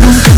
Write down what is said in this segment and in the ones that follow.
chia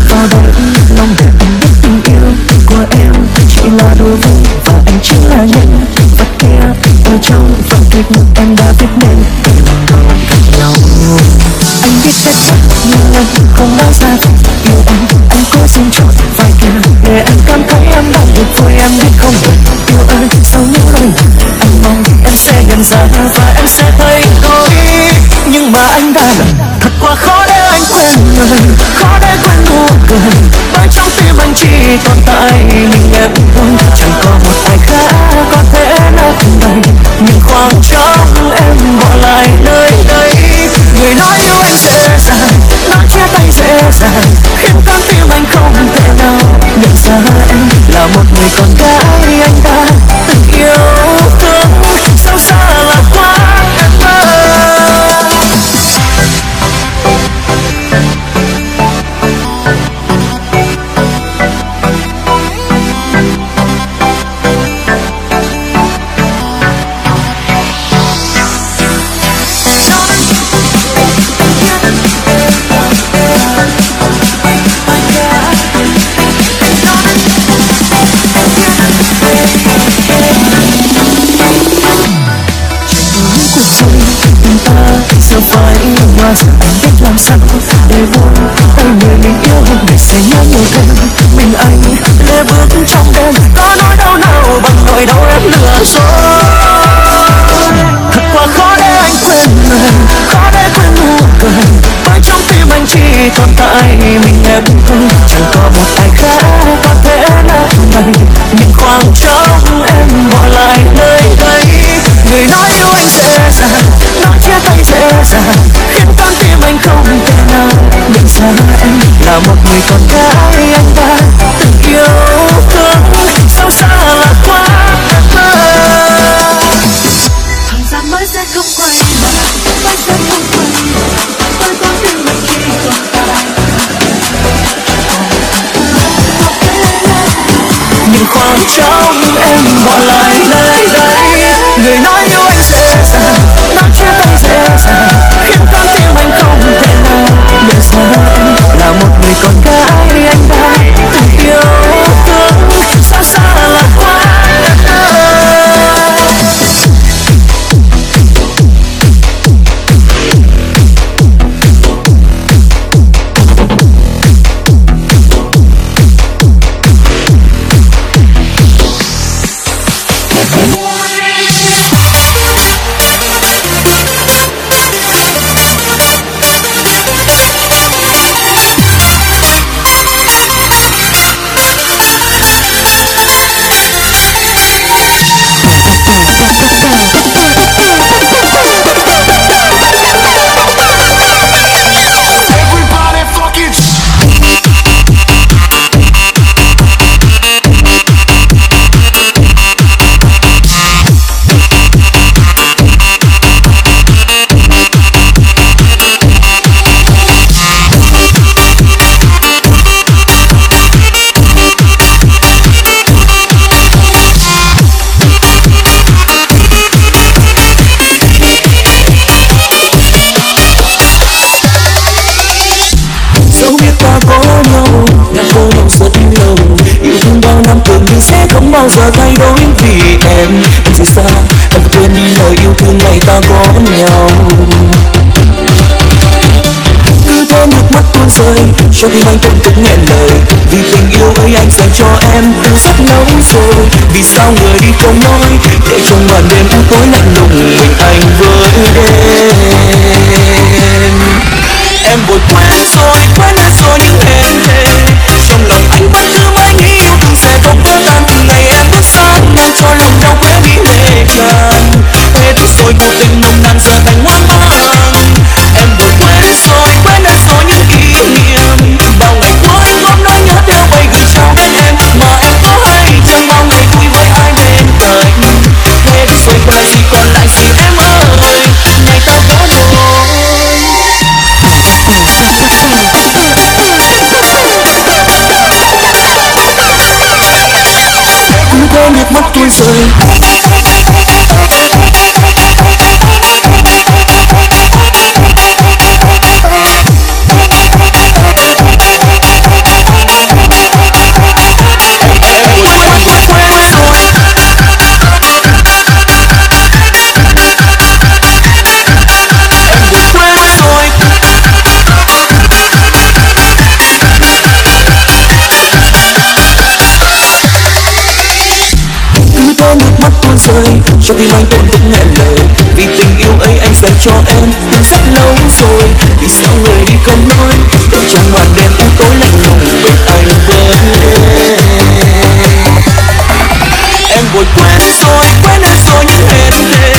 cho tim anh tận từng nghẹn lời. Vì tình yêu ấy anh dành cho em. Từ rất lâu rồi. Vì sao người đi không nói? Để trong màn đêm tối lạnh lùng mình anh với đêm em vội quên rồi quên hết rồi những hẹn thề trong lòng anh vẫn cứ mãi nghĩ yêu thương sẽ không vỡ tan từ ngày em bước xa mang cho lòng đau quên đi lệ tràn hết rồi, cuộc tình nồng nàn giờ thành hoang mang foi ơi, cho tim anh tổn thức nghẹn lời. Vì tình yêu ấy anh dành cho em từ rất lâu rồi. Vì sao người đi không nói để trong màn đêm u tối lạnh lùng bên anh với em vội quên rồi, quên hết rồi những hẹn thề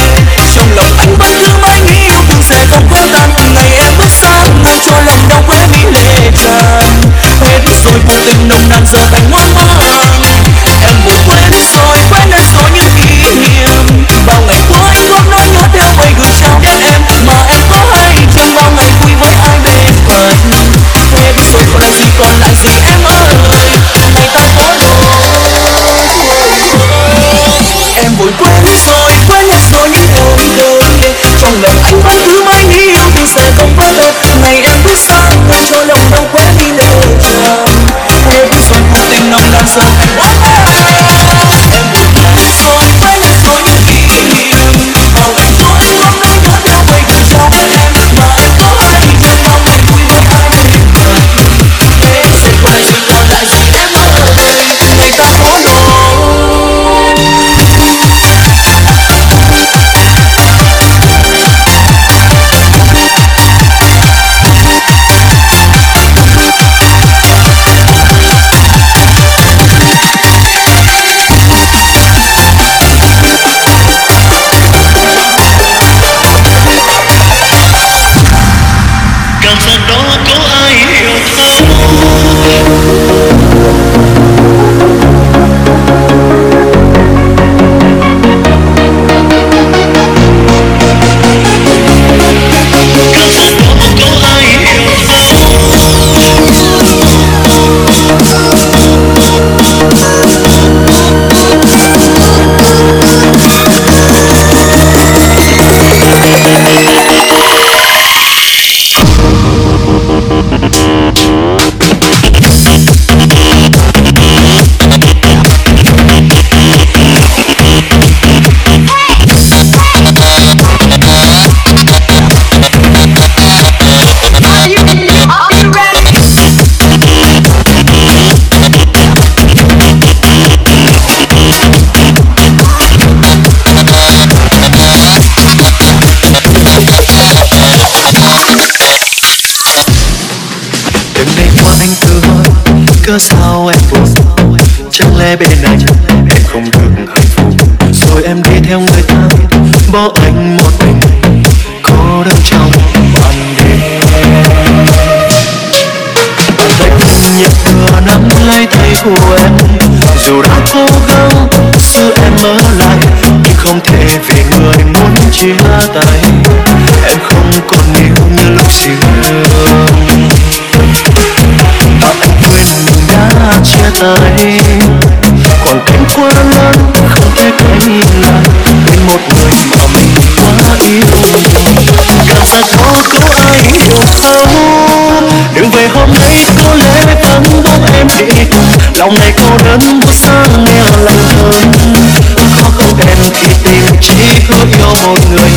trong lòng anh vẫn cứ mãi nghĩ yêu thương sẽ không có tan từ ngày em bước xa người cho lòng đau quên đi lệ tràn. Hết rồi cuộc tình nồng nàn giờ thành hoang mang tay. Em không còn yêu như lúc xưa Và anh quên mình đã chia tay. Còn cách quá lớn, không thể quay lại Bên một người mà mình quá yêu. Cảm giác đó có ai hiểu thấu. Đừng về hôm nay, có lẽ vẫn bước em đi. Lòng này cô đơn buốt sang nghe lạnh hơn. Khó không đèn khi tìm chỉ có yêu một người.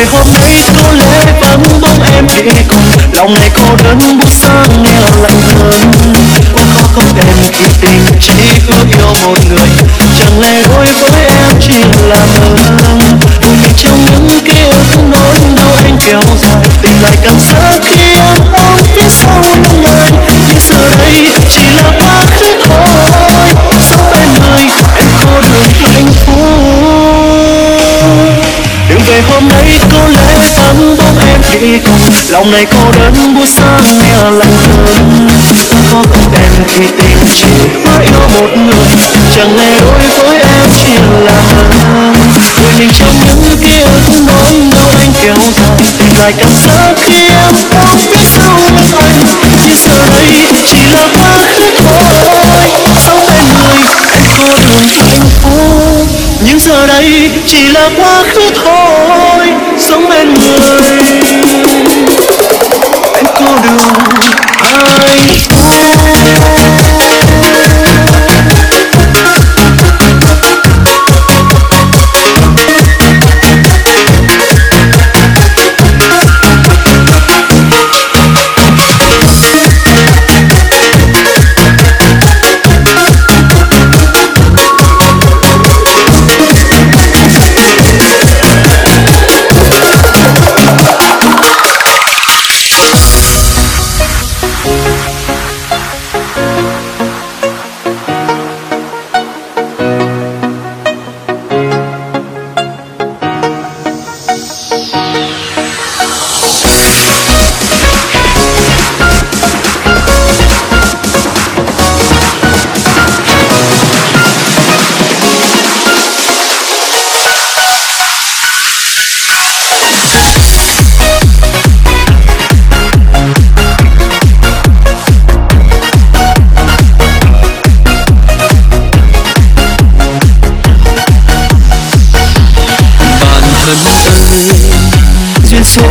Ngày hôm nay có lẽ vẫn bóng em đi cùng. Lòng này cô đơn buốt sang nghe lạnh hơn. Quá khó không em khi tình chỉ ước yêu một người. Chẳng lẽ đối với em chỉ là mơ? Buồn mình trong những ký ức nỗi đau anh kéo dài. Tìm lại cảm giác khi em ôm phía sau lưng anh như giờ đây chỉ là hôm nay có lẽ vẫn bóng em đi cùng lòng này cô đơn buốt sáng nghe lạnh thầm. có bóng em khi tình chỉ mới yêu một người. Chẳng lẽ đối với em chỉ là mơ người mình trong những ký ức nỗi đau anh kéo dài. Tìm lại cảm giác khi em không phía sau lưng anh. Chỉ giờ đây chỉ là quá khứ thôi. Sống bên người em có được hạnh phúc. Nhưng giờ đây chỉ là quá khứ thôi sống bên người. Em cô đơn ai?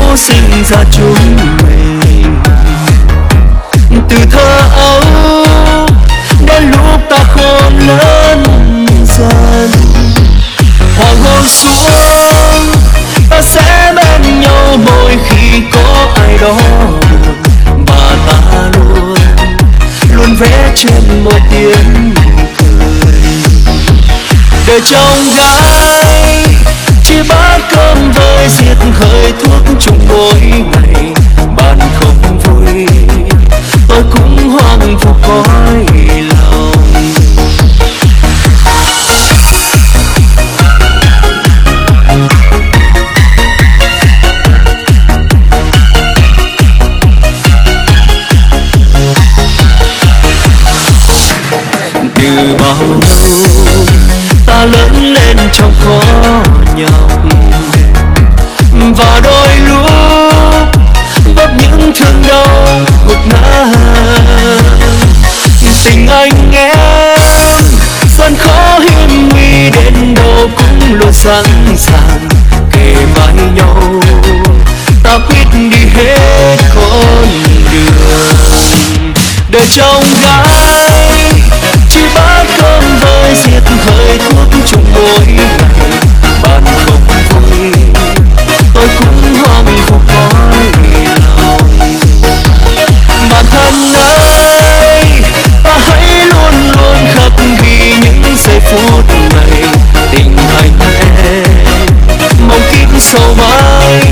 Duyên sinh ra chúng mình. Từ thơ ấu đến lúc ta khôn lớn dần. Hoàng hôn xuống, ta sẽ bên nhau mỗi khi có ai đó buồn. Và ta luôn luôn vẽ trên một tiếng cười. Đời trong gái bát cơm với diệt khởi thuốc chung mỗi ngày. Bạn không vui, tôi cũng hoang phục cõi lòng. Từ bao lâu ta lớn lên trong khó nhau. Và đôi lúc vấp những thương đau một ngã. Tình anh em gian khó hiểm nguy đến đâu cũng luôn sẵn sàng kề vai nhau. Ta quyết đi hết con đường để trong gái chỉ bát cơm vơi diệt hơi thuốc chung mỗi ngày bạn không vui. Tôi cũng hoang phục cõi lòng bản thân ơi ta hãy luôn luôn khắc ghi những giây phút này tình anh em. Mong kiếp sau mãi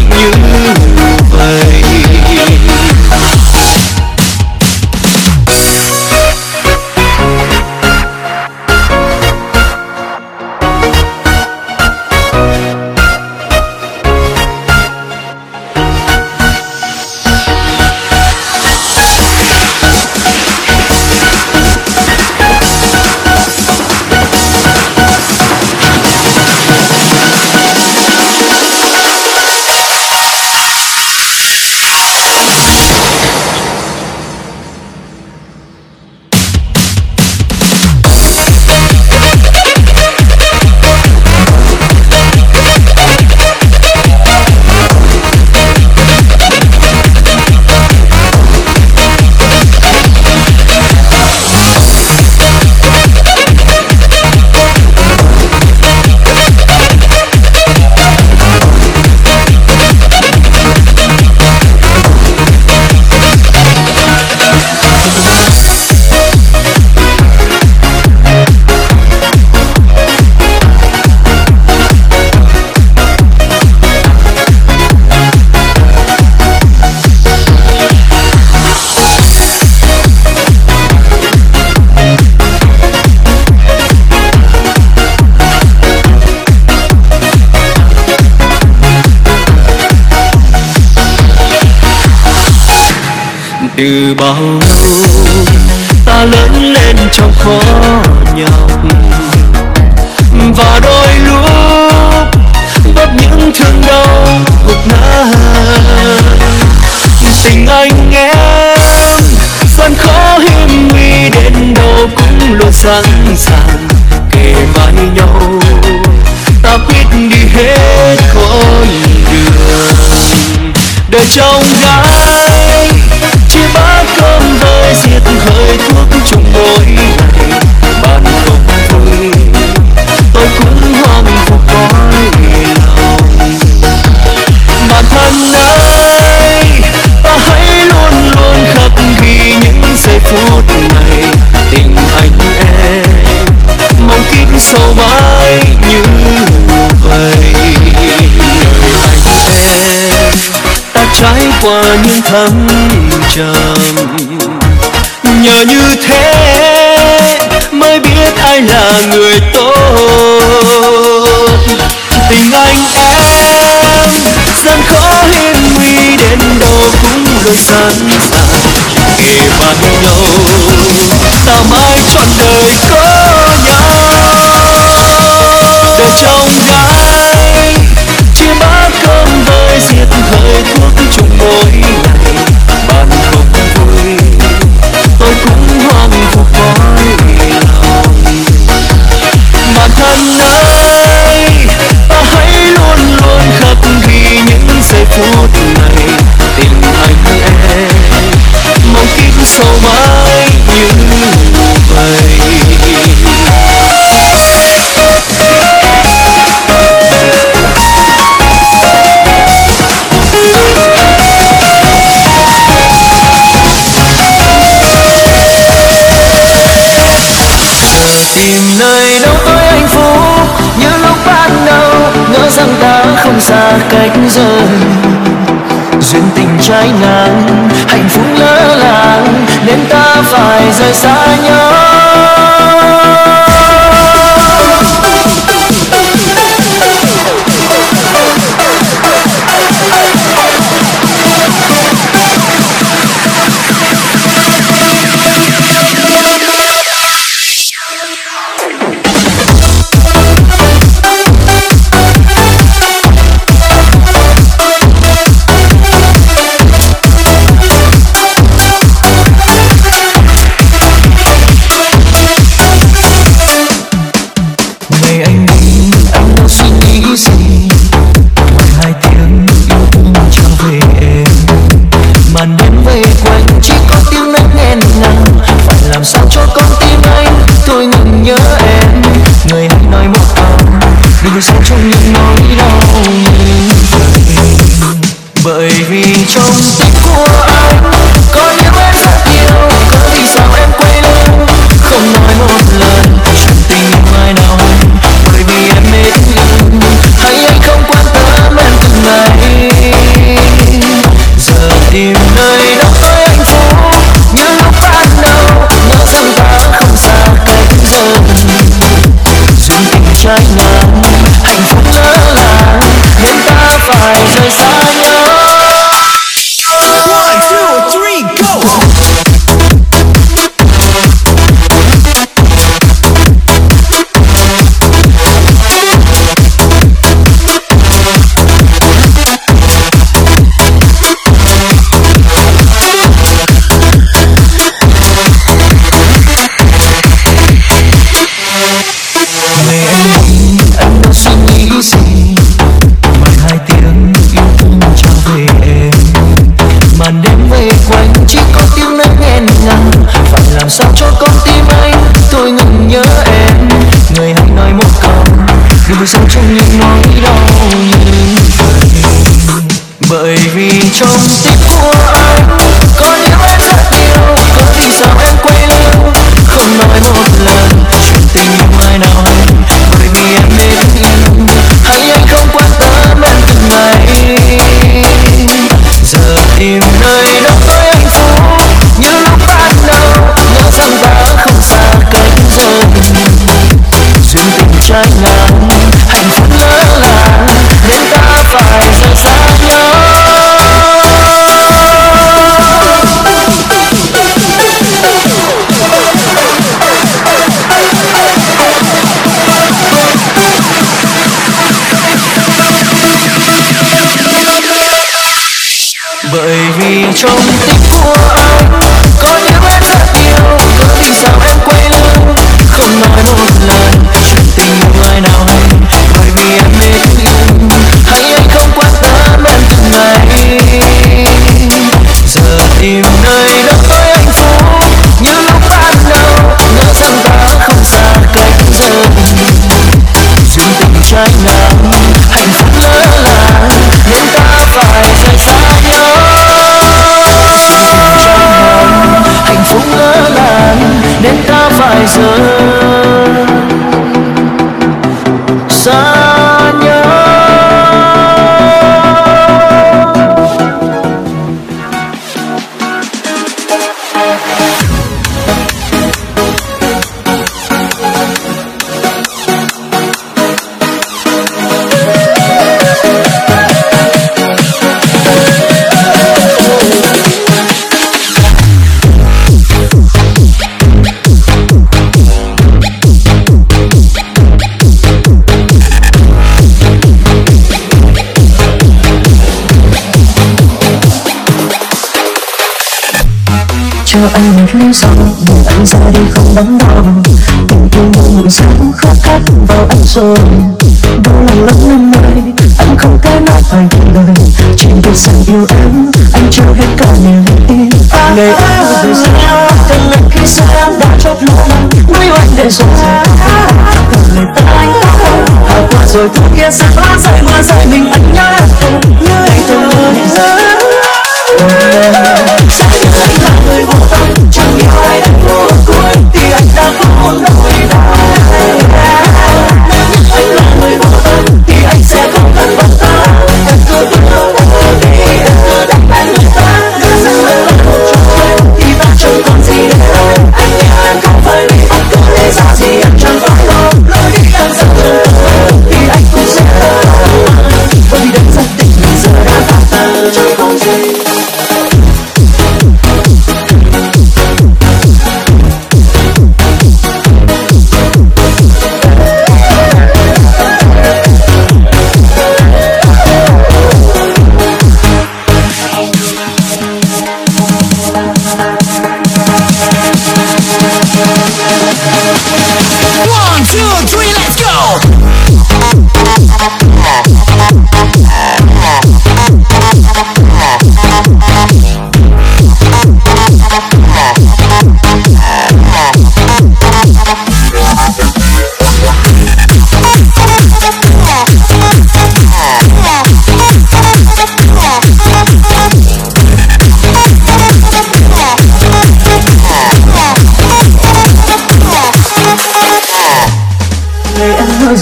từ bao lâu ta lớn lên trong khó nhọc. Và đôi lúc vấp những thương đau gục ngã tình anh em, gian khó hiểm nguy đến đâu cũng luôn sẵn sàng kề vai nhau. Ta quyết đi hết con đường đời trong gái với hơi thuốc chung mỗi ngày bạn không vui, tôi cũng hoang phục cõi lòng bản thân ơi, ta hãy luôn luôn khắc ghi những giây phút này. Tình anh em, mong kiếp sâu mãi như vậy. Anh em, ta trải qua những thăng trầm nhờ như thế mới biết ai là người tốt. Tình anh em gian khó hiểm nguy đến đâu cũng luôn sẵn sàng. Kề vai nhau ta mãi trọn đời cách duyên tình trái ngang hạnh phúc lỡ làng, nên ta phải rời xa nhau. 兄弟过。Phía sau buồn anh ra đi không đắn đo tình yêu mong buổi sáng khát khát vào anh rồi. Đau lòng lắm năm nay anh không thể nào phải lời. Chỉ biết rằng yêu em anh trao hết cả niềm tin. Ngày em về xa từng lần khi xa em đã chót lọt. Nuôi anh để rồi. Người ta anh đã qua rồi thu kia sẽ lá rơi mưa rơi mình anh nhớ ngày từng rơi Sao như anh vô tâm Chẳng yêu ai đến phút cuối Thì anh đã không muốn lối lại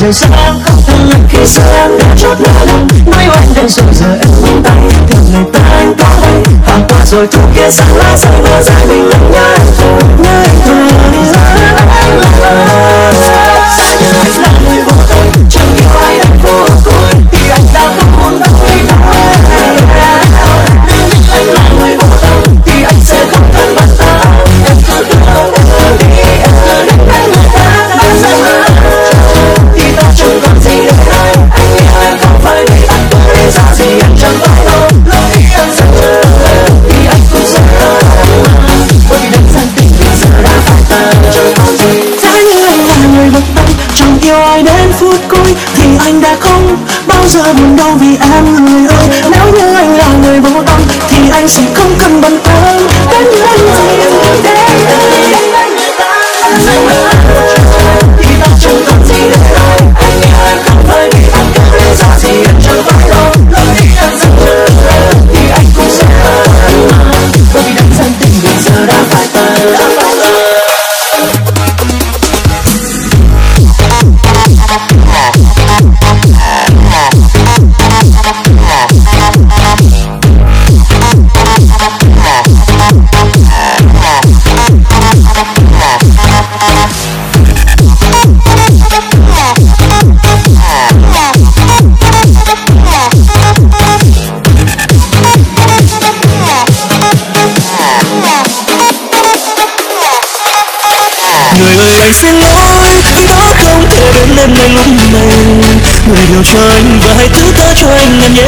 rời xa không từng lần khi xưa em đã chót lỡ lòng nói oanh đến rồi giờ em buông tay thì người ta anh có đây. Hàng qua rồi thu kia sáng lá rơi mưa dài mình lặng nhớ em thôi nhớ em thôi bao Người anh xin lỗi Khi đó không thể đến bên anh lúc này Người hiểu cho anh và hãy thứ tha cho anh em nhé.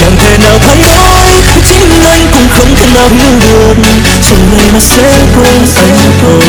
Chẳng thể nào thay đổi Chính anh cũng không thể nào hiểu được. Chẳng ngày mà sẽ quên anh rồi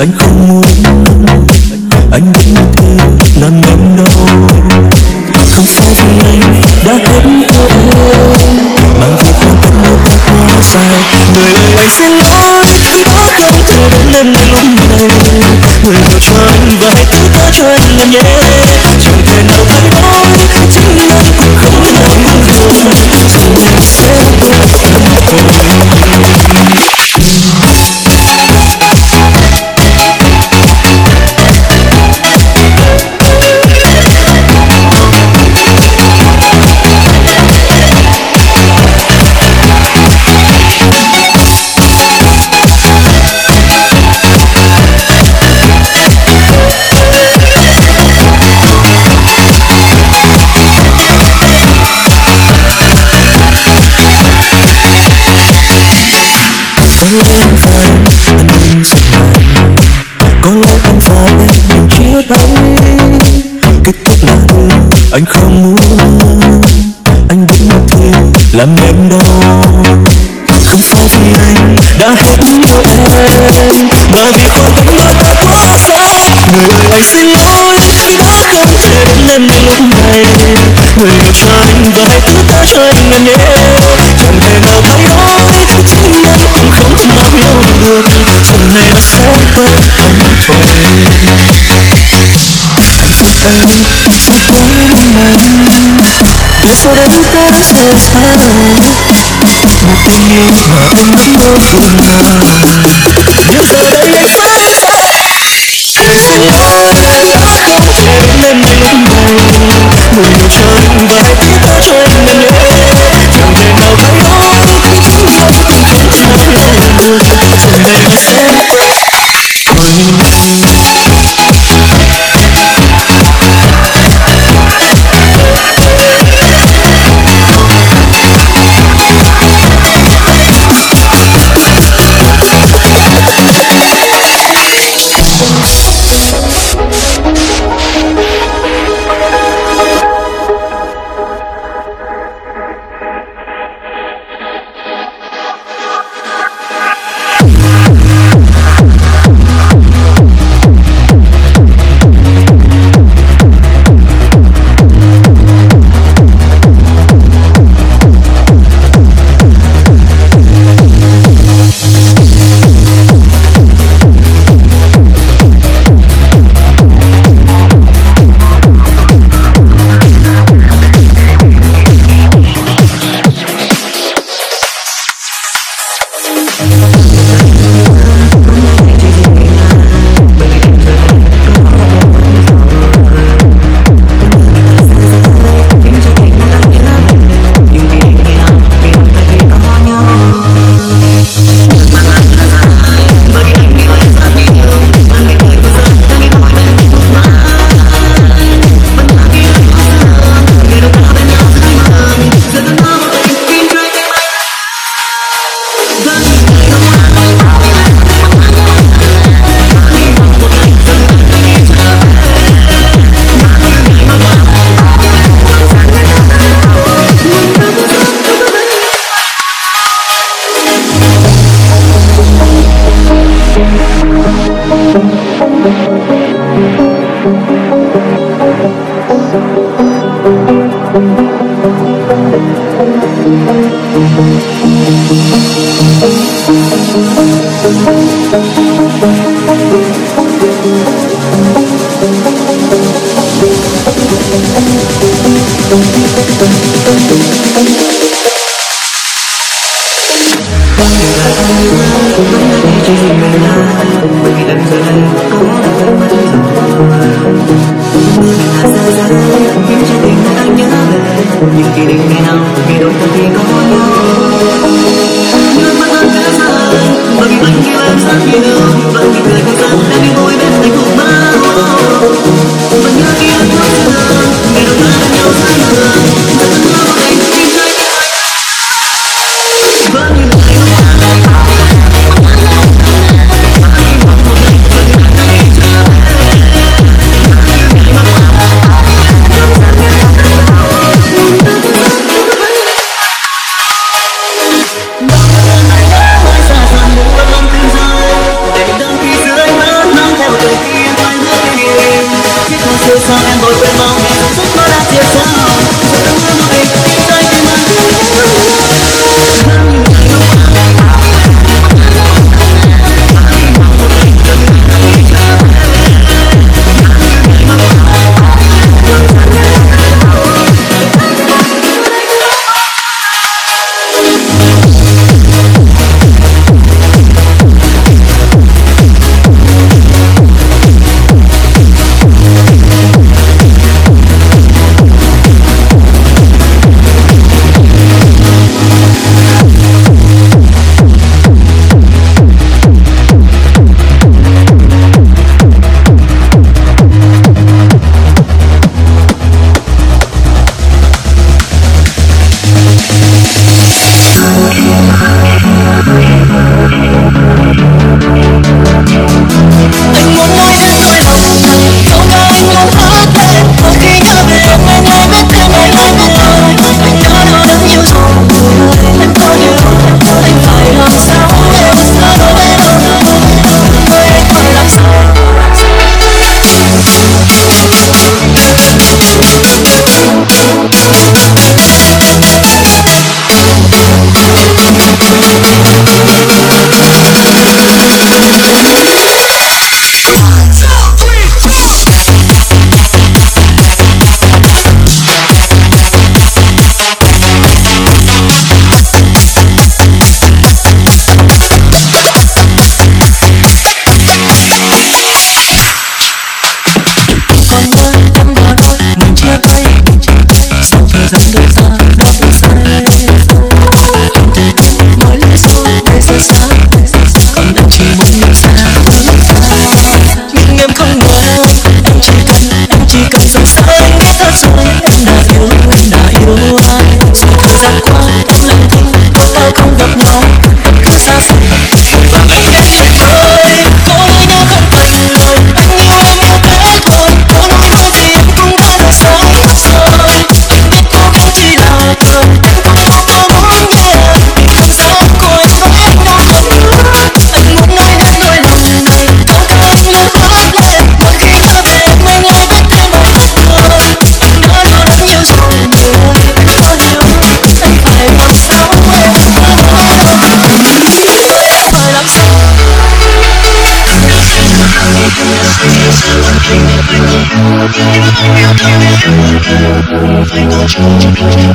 anh không muốn, Anh biết như thế, làm em đau. Không phải vì anh đã hết yêu em Mà vì quan tâm yêu ta quá dài Người ơi, anh xin lỗi Khi đó không thể đến đêm nay lúc này Người hiểu cho anh và hãy thứ tha cho anh em nhé. Làm em đau. Không phải vì anh đã hết yêu em, Mà vì khoảng cách mà ta quá xa. Người ơi anh xin lỗi Khi đã không thể đến em ngay lúc này Người yêu cho anh và hãy thứ tha cho anh ngàn nhé. Chẳng thể nào thay đổi Chính anh cũng không thể nào hiểu được. Chừng này nó sẽ quên anh thôi Anh sẽ quên anh. Từ sau đây ta sẽ xa Một tình yêu mà anh vẫn mơ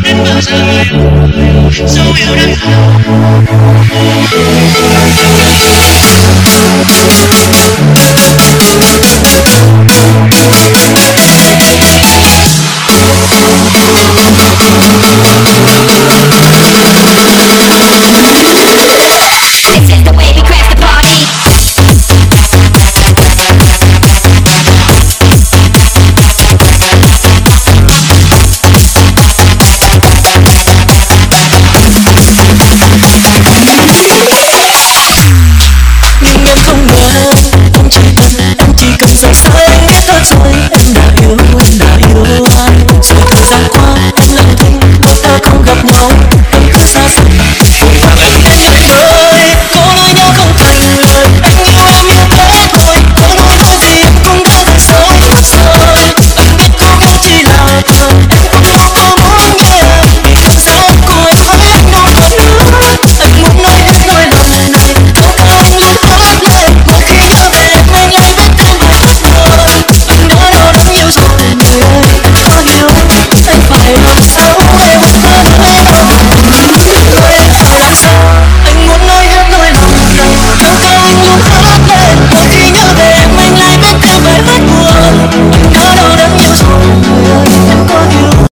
đến bao giờ dấu hiệu đang không